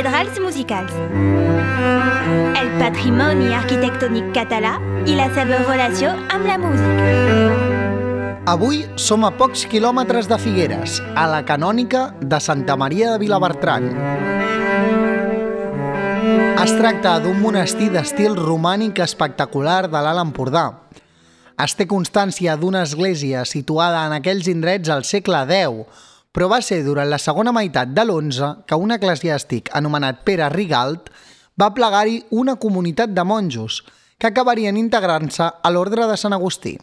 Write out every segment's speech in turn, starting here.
Cathedrals musicals. El patrimoni arquitectònic català i la seva relació amb la música. Avui som a pocs quilòmetres de Figueres, a la canònica de Santa Maria de Vilabertran. Es tracta d'un monestir d'estil romànic espectacular de l'Alt Empordà. Es té constància d'una església situada en aquells indrets al segle X, però va ser durant la segona meitat de l'XI que un eclesiàstic anomenat Pere Rigalt va plegar-hi una comunitat de monjos que acabarien integrant-se a l'ordre de Sant Agustí.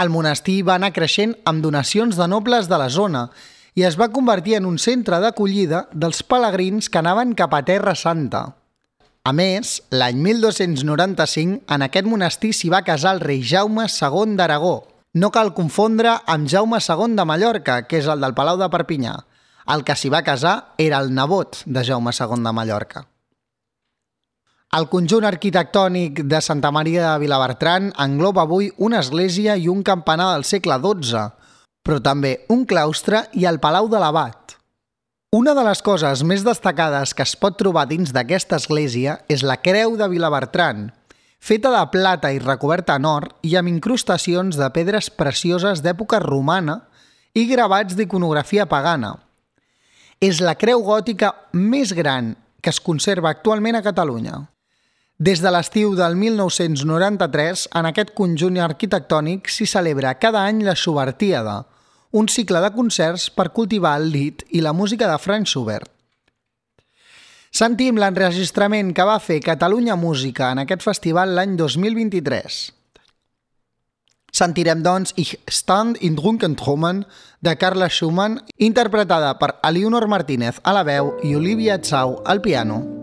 El monestir va anar creixent amb donacions de nobles de la zona i es va convertir en un centre d'acollida dels pelegrins que anaven cap a Terra Santa. A més, l'any 1295 en aquest monestir s'hi va casar el rei Jaume II d'Aragó, no cal confondre amb Jaume II de Mallorca, que és el del Palau de Perpinyà. El que s'hi va casar era el nebot de Jaume II de Mallorca. El conjunt arquitectònic de Santa Maria de Vilabertran engloba avui una església i un campanar del segle XII, però també un claustre i el Palau de l'Abat. Una de les coses més destacades que es pot trobar dins d'aquesta església és la Creu de Vilabertran, feta de plata i recoberta en or i amb incrustacions de pedres precioses d'època romana i gravats d'iconografia pagana. És la creu gòtica més gran que es conserva actualment a Catalunya. Des de l'estiu del 1993, en aquest conjunt arquitectònic s'hi celebra cada any la Schubertíada, un cicle de concerts per cultivar el lit i la música de Franz Schubert. Sentim l'enregistrament que va fer Catalunya Música en aquest festival l'any 2023. Sentirem, doncs, Ich stand in drunken Trummen de Carla Schumann, interpretada per Aliunor Martínez a la veu i Olivia Tsau al piano.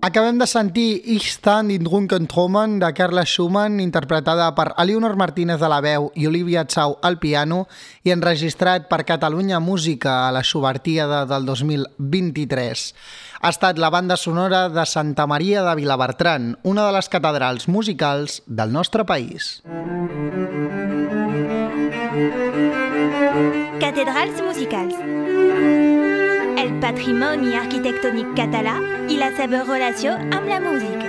Acabem de sentir Ich stand in drunken Trommen de Carla Schumann, interpretada per Alionor Martínez a la veu i Olivia Tsau al piano i enregistrat per Catalunya Música a la Schubertíada del 2023. Ha estat la banda sonora de Santa Maria de Vilabertran, una de les catedrals musicals del nostre país. Catedrals musicals el patrimoni arquitectònic català i la seva relació amb la música.